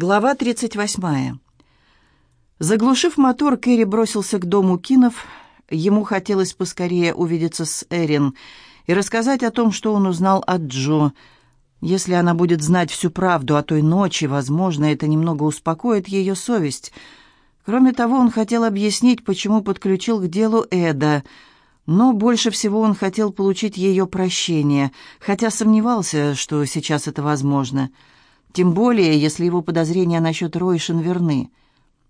Глава 38. Заглушив мотор, Кэрри бросился к дому Кинов. Ему хотелось поскорее увидеться с Эрин и рассказать о том, что он узнал от Джо. Если она будет знать всю правду о той ночи, возможно, это немного успокоит ее совесть. Кроме того, он хотел объяснить, почему подключил к делу Эда, но больше всего он хотел получить ее прощение, хотя сомневался, что сейчас это возможно — тем более, если его подозрения насчет Ройшин верны.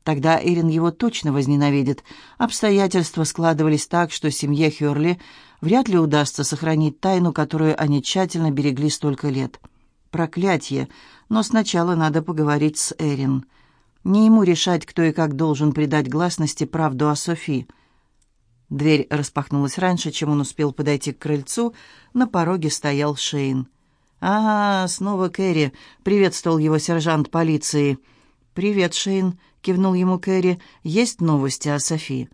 Тогда Эрин его точно возненавидит. Обстоятельства складывались так, что семье Хёрли вряд ли удастся сохранить тайну, которую они тщательно берегли столько лет. Проклятье! Но сначала надо поговорить с Эрин. Не ему решать, кто и как должен придать гласности правду о Софи. Дверь распахнулась раньше, чем он успел подойти к крыльцу. На пороге стоял Шейн. «Ага, снова Кэрри», — приветствовал его сержант полиции. «Привет, Шейн», — кивнул ему Кэрри. «Есть новости о Софи?»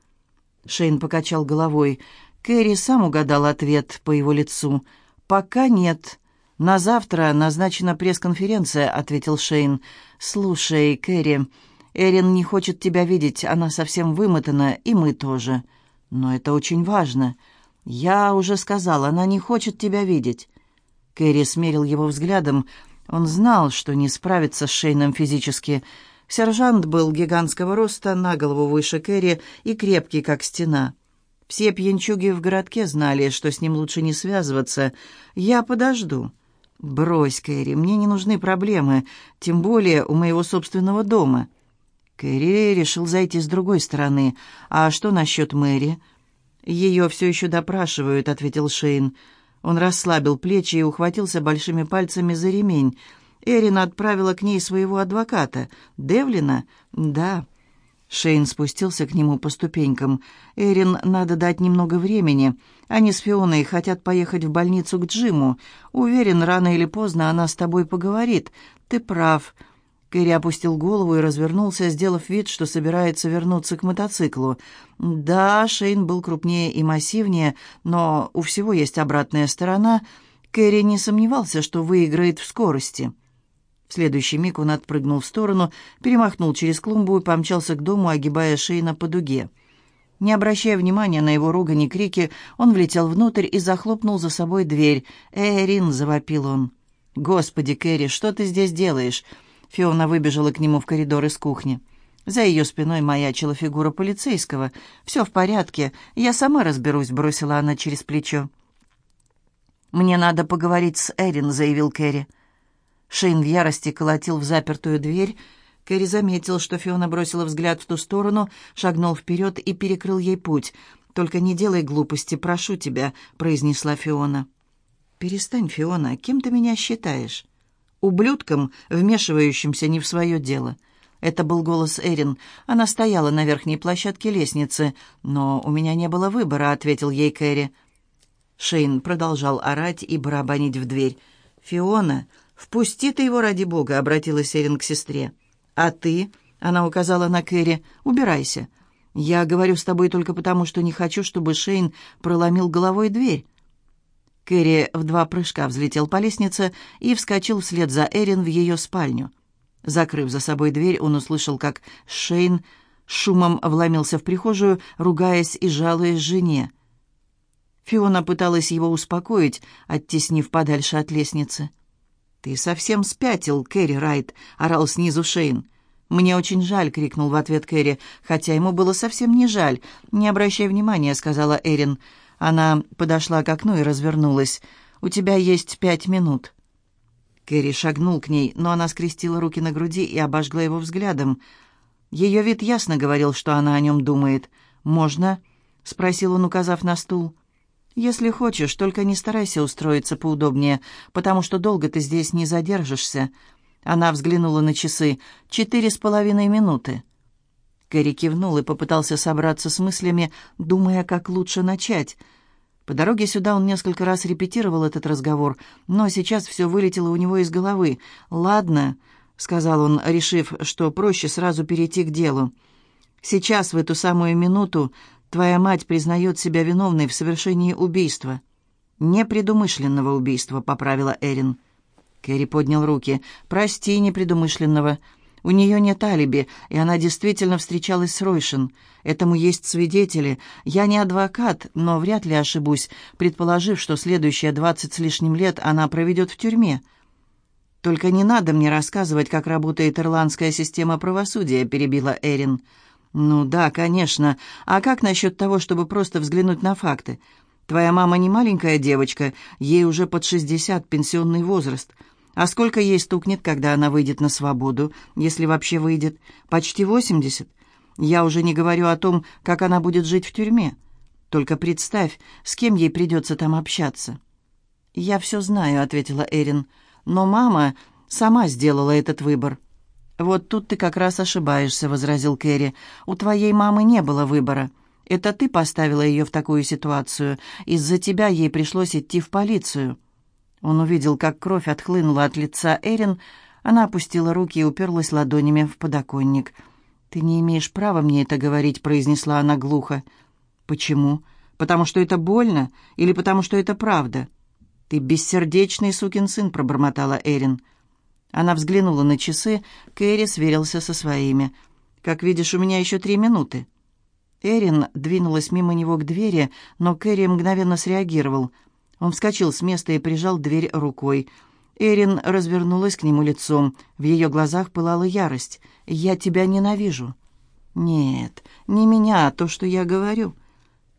Шейн покачал головой. Кэрри сам угадал ответ по его лицу. «Пока нет. На завтра назначена пресс-конференция», — ответил Шейн. «Слушай, Кэрри, Эрин не хочет тебя видеть, она совсем вымотана, и мы тоже. Но это очень важно. Я уже сказал, она не хочет тебя видеть». Кэрри смерил его взглядом. Он знал, что не справится с Шейном физически. Сержант был гигантского роста, на голову выше Кэрри и крепкий, как стена. Все пьянчуги в городке знали, что с ним лучше не связываться. «Я подожду». «Брось, Кэрри, мне не нужны проблемы, тем более у моего собственного дома». Кэрри решил зайти с другой стороны. «А что насчет Мэри?» «Ее все еще допрашивают», — ответил Шейн. Он расслабил плечи и ухватился большими пальцами за ремень. Эрин отправила к ней своего адвоката. «Девлина?» «Да». Шейн спустился к нему по ступенькам. «Эрин надо дать немного времени. Они с Фионой хотят поехать в больницу к Джиму. Уверен, рано или поздно она с тобой поговорит. Ты прав. Кэрри опустил голову и развернулся, сделав вид, что собирается вернуться к мотоциклу. Да, Шейн был крупнее и массивнее, но у всего есть обратная сторона. Кэрри не сомневался, что выиграет в скорости. В следующий миг он отпрыгнул в сторону, перемахнул через клумбу и помчался к дому, огибая Шейна по дуге. Не обращая внимания на его ругань и крики, он влетел внутрь и захлопнул за собой дверь. «Эрин!» — завопил он. «Господи, Кэрри, что ты здесь делаешь?» Фиона выбежала к нему в коридор из кухни. За ее спиной маячила фигура полицейского. «Все в порядке, я сама разберусь», — бросила она через плечо. «Мне надо поговорить с Эрин», — заявил Кэрри. Шейн в ярости колотил в запертую дверь. Кэрри заметил, что Фиона бросила взгляд в ту сторону, шагнул вперед и перекрыл ей путь. «Только не делай глупости, прошу тебя», — произнесла Фиона. «Перестань, Фиона, кем ты меня считаешь?» Ублюдком, вмешивающимся не в свое дело. Это был голос Эрин. Она стояла на верхней площадке лестницы. «Но у меня не было выбора», — ответил ей Кэрри. Шейн продолжал орать и барабанить в дверь. «Фиона, впусти ты его ради бога», — обратилась Эрин к сестре. «А ты?» — она указала на Кэрри. «Убирайся. Я говорю с тобой только потому, что не хочу, чтобы Шейн проломил головой дверь. Кэрри в два прыжка взлетел по лестнице и вскочил вслед за Эрин в ее спальню. Закрыв за собой дверь, он услышал, как Шейн шумом вломился в прихожую, ругаясь и жалуясь жене. Фиона пыталась его успокоить, оттеснив подальше от лестницы. «Ты совсем спятил, Кэрри Райт», — орал снизу Шейн. «Мне очень жаль», — крикнул в ответ Кэрри, хотя ему было совсем не жаль. «Не обращай внимания», — сказала Эрин. Она подошла к окну и развернулась. «У тебя есть пять минут». Кэрри шагнул к ней, но она скрестила руки на груди и обожгла его взглядом. Ее вид ясно говорил, что она о нем думает. «Можно?» — спросил он, указав на стул. «Если хочешь, только не старайся устроиться поудобнее, потому что долго ты здесь не задержишься». Она взглянула на часы. «Четыре с половиной минуты». Кэрри кивнул и попытался собраться с мыслями, думая, как лучше начать — по дороге сюда он несколько раз репетировал этот разговор, но сейчас все вылетело у него из головы. «Ладно», — сказал он, решив, что проще сразу перейти к делу. «Сейчас, в эту самую минуту, твоя мать признает себя виновной в совершении убийства». «Непредумышленного убийства», — поправила Эрин. Кэрри поднял руки. «Прости, непредумышленного. У нее нет алиби, и она действительно встречалась с Ройшин. Этому есть свидетели. Я не адвокат, но вряд ли ошибусь, предположив, что следующие двадцать с лишним лет она проведет в тюрьме. «Только не надо мне рассказывать, как работает ирландская система правосудия», — перебила Эрин. «Ну да, конечно. А как насчет того, чтобы просто взглянуть на факты? Твоя мама не маленькая девочка, ей уже под шестьдесят пенсионный возраст. А сколько ей стукнет, когда она выйдет на свободу, если вообще выйдет? Почти восемьдесят. Я уже не говорю о том, как она будет жить в тюрьме. Только представь, с кем ей придется там общаться». «Я все знаю», — ответила Эрин. «Но мама сама сделала этот выбор». «Вот тут ты как раз ошибаешься», — возразил Кэрри. «У твоей мамы не было выбора. Это ты поставила ее в такую ситуацию. Из-за тебя ей пришлось идти в полицию». Он увидел, как кровь отхлынула от лица Эрин. Она опустила руки и уперлась ладонями в подоконник. «Ты не имеешь права мне это говорить», — произнесла она глухо. «Почему? Потому что это больно? Или потому что это правда?» «Ты бессердечный сукин сын», — пробормотала Эрин. Она взглянула на часы, Кэрри сверился со своими. «Как видишь, у меня еще три минуты». Эрин двинулась мимо него к двери, но Кэрри мгновенно среагировал — он вскочил с места и прижал дверь рукой. Эрин развернулась к нему лицом. В ее глазах пылала ярость. «Я тебя ненавижу». «Нет, не меня, а то, что я говорю».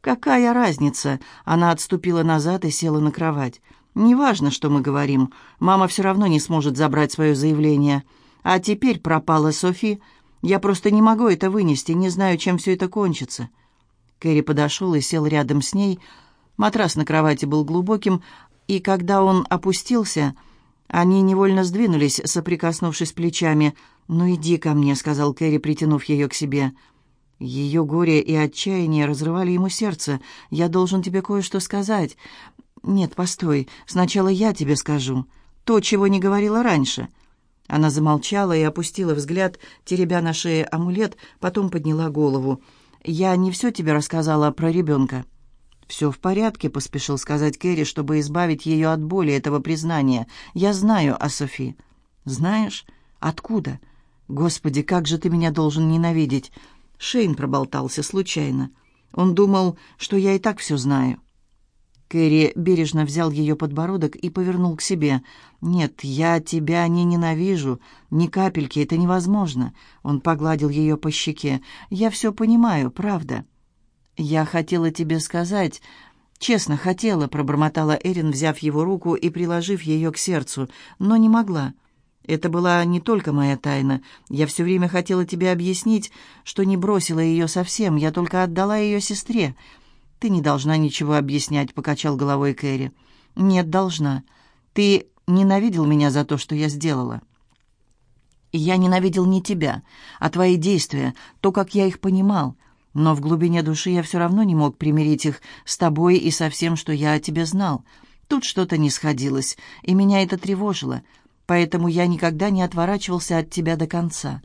«Какая разница?» Она отступила назад и села на кровать. «Неважно, что мы говорим. Мама все равно не сможет забрать свое заявление. А теперь пропала Софи. Я просто не могу это вынести, не знаю, чем все это кончится». Кэрри подошел и сел рядом с ней, Матрас на кровати был глубоким, и когда он опустился, они невольно сдвинулись, соприкоснувшись плечами. «Ну иди ко мне», — сказал Кэрри, притянув ее к себе. Ее горе и отчаяние разрывали ему сердце. «Я должен тебе кое-что сказать». «Нет, постой, сначала я тебе скажу. То, чего не говорила раньше». Она замолчала и опустила взгляд, теребя на шее амулет, потом подняла голову. «Я не все тебе рассказала про ребенка». «Все в порядке», — поспешил сказать Кэрри, чтобы избавить ее от боли этого признания. «Я знаю о Софи». «Знаешь? Откуда? Господи, как же ты меня должен ненавидеть!» Шейн проболтался случайно. Он думал, что я и так все знаю. Кэрри бережно взял ее подбородок и повернул к себе. «Нет, я тебя не ненавижу. Ни капельки, это невозможно». Он погладил ее по щеке. «Я все понимаю, правда». «Я хотела тебе сказать...» «Честно, хотела», — пробормотала Эрин, взяв его руку и приложив ее к сердцу, но не могла. «Это была не только моя тайна. Я все время хотела тебе объяснить, что не бросила ее совсем, я только отдала ее сестре». «Ты не должна ничего объяснять», — покачал головой Кэрри. «Нет, должна. Ты ненавидел меня за то, что я сделала». «Я ненавидел не тебя, а твои действия, то, как я их понимал. Но в глубине души я все равно не мог примирить их с тобой и со всем, что я о тебе знал. Тут что-то не сходилось, и меня это тревожило, поэтому я никогда не отворачивался от тебя до конца».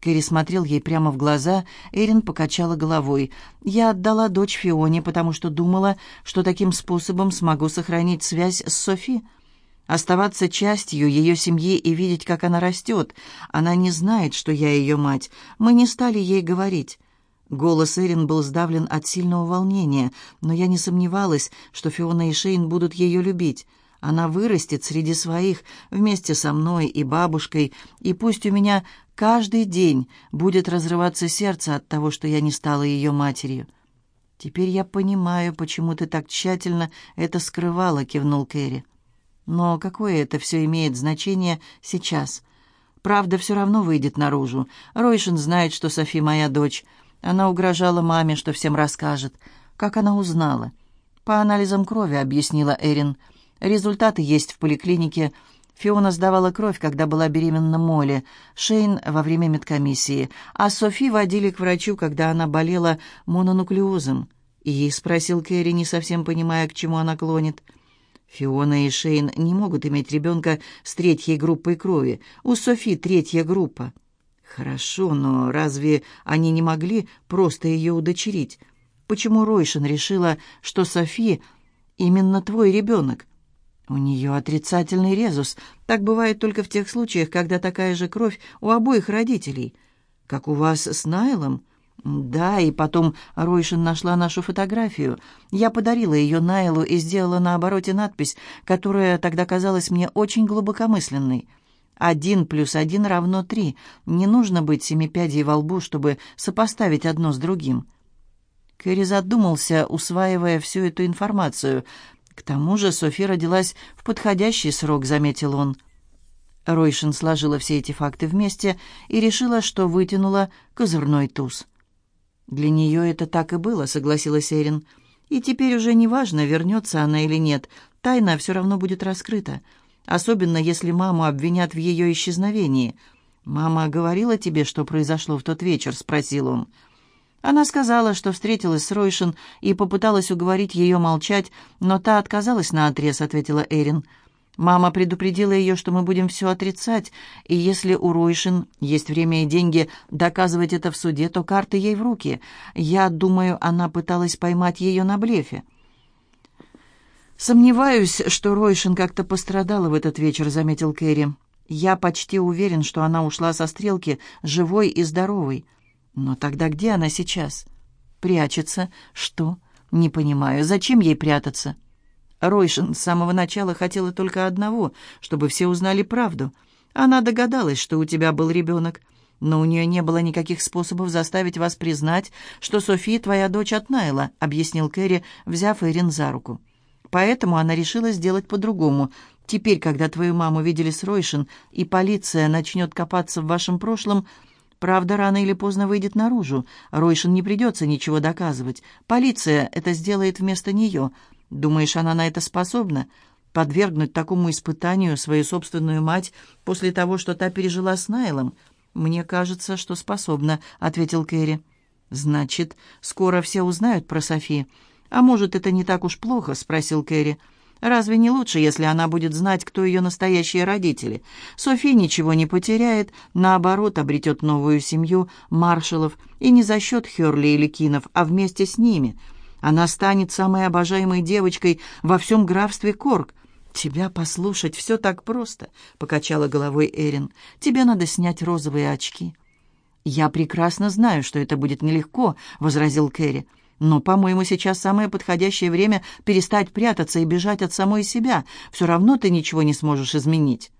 Кэрри смотрел ей прямо в глаза, Эрин покачала головой. «Я отдала дочь Фионе, потому что думала, что таким способом смогу сохранить связь с Софи. Оставаться частью ее семьи и видеть, как она растет. Она не знает, что я ее мать. Мы не стали ей говорить. Голос Эрин был сдавлен от сильного волнения, но я не сомневалась, что Фиона и Шейн будут ее любить. Она вырастет среди своих вместе со мной и бабушкой, и пусть у меня каждый день будет разрываться сердце от того, что я не стала ее матерью. «Теперь я понимаю, почему ты так тщательно это скрывала», — кивнул Кэрри. «Но какое это все имеет значение сейчас? Правда все равно выйдет наружу. Ройшин знает, что Софи моя дочь». Она угрожала маме, что всем расскажет. Как она узнала? По анализам крови, объяснила Эрин. Результаты есть в поликлинике. Фиона сдавала кровь, когда была беременна Молли, Шейн во время медкомиссии, а Софи водили к врачу, когда она болела мононуклеозом. И спросил Кэрри, не совсем понимая, к чему она клонит. Фиона и Шейн не могут иметь ребенка с третьей группой крови. У Софи третья группа. Хорошо, но разве они не могли просто ее удочерить? Почему Ройшин решила, что Софи именно твой ребенок? У нее отрицательный резус. Так бывает только в тех случаях, когда такая же кровь у обоих родителей. Как у вас с Найлом? Да, и потом Ройшин нашла нашу фотографию. Я подарила ее Найлу и сделала на обороте надпись, которая тогда казалась мне очень глубокомысленной. «Один плюс один равно три. Не нужно быть семипядей во лбу, чтобы сопоставить одно с другим». Кэрри задумался, усваивая всю эту информацию. «К тому же Софи родилась в подходящий срок», — заметил он. Ройшин сложила все эти факты вместе и решила, что вытянула козырной туз. «Для нее это так и было», — согласилась Эрин. «И теперь уже не важно, вернется она или нет. Тайна все равно будет раскрыта. Особенно, если маму обвинят в ее исчезновении». «Мама говорила тебе, что произошло в тот вечер?» — спросил он. Она сказала, что встретилась с Ройшин и попыталась уговорить ее молчать, но та отказалась наотрез, ответила Эрин. Мама предупредила ее, что мы будем все отрицать, и если у Ройшин есть время и деньги доказывать это в суде, то карты ей в руки. Я думаю, она пыталась поймать ее на блефе. «Сомневаюсь, что Ройшин как-то пострадала в этот вечер», — заметил Кэрри. «Я почти уверен, что она ушла со стрелки живой и здоровой. Но тогда где она сейчас? Прячется. Что? Не понимаю. Зачем ей прятаться? Ройшин с самого начала хотела только одного, чтобы все узнали правду. Она догадалась, что у тебя был ребенок, но у нее не было никаких способов заставить вас признать, что София твоя дочь от Найла, объяснил Кэрри, взяв Эрин за руку. Поэтому она решила сделать по-другому. Теперь, когда твою маму видели с Ройшин, и полиция начнет копаться в вашем прошлом, Правда, рано или поздно выйдет наружу. Ройшин не придется ничего доказывать. Полиция это сделает вместо нее. Думаешь, она на это способна? Подвергнуть такому испытанию свою собственную мать после того, что та пережила с Найлом? Мне кажется, что способна, ответил Кэрри. Значит, скоро все узнают про Софи. А может, это не так уж плохо, спросил Кэрри. Разве не лучше, если она будет знать, кто ее настоящие родители? Софи ничего не потеряет, наоборот, обретет новую семью маршалов, и не за счет Херли или Кинов, а вместе с ними. Она станет самой обожаемой девочкой во всем графстве Корк. «Тебя послушать все так просто», — покачала головой Эрин. «Тебе надо снять розовые очки». «Я прекрасно знаю, что это будет нелегко», — возразил Кэрри. Но, по-моему, сейчас самое подходящее время перестать прятаться и бежать от самой себя. Все равно ты ничего не сможешь изменить».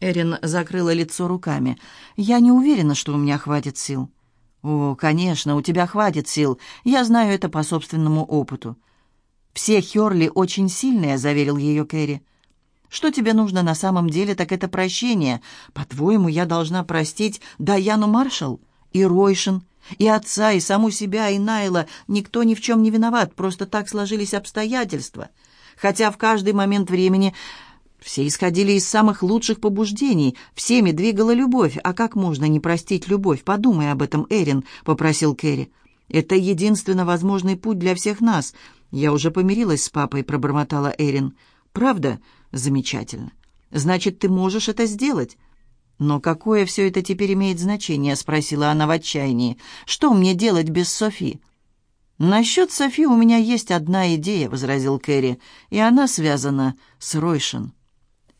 Эрин закрыла лицо руками. «Я не уверена, что у меня хватит сил». «О, конечно, у тебя хватит сил. Я знаю это по собственному опыту». «Все Херли очень сильные», — заверил ее Кэрри. «Что тебе нужно на самом деле, так это прощение. По-твоему, я должна простить Даяну Маршалл и Ройшин, и отца, и саму себя, и Найла никто ни в чем не виноват, просто так сложились обстоятельства. Хотя в каждый момент времени все исходили из самых лучших побуждений, всеми двигала любовь. А как можно не простить любовь? Подумай об этом, Эрин, попросил Кэрри. Это единственно возможный путь для всех нас. Я уже помирилась с папой, пробормотала Эрин. Правда? Замечательно. Значит, ты можешь это сделать. «Но какое все это теперь имеет значение?» — спросила она в отчаянии. «Что мне делать без Софи?» «Насчет Софи у меня есть одна идея», — возразил Кэрри, «и она связана с Ройшин».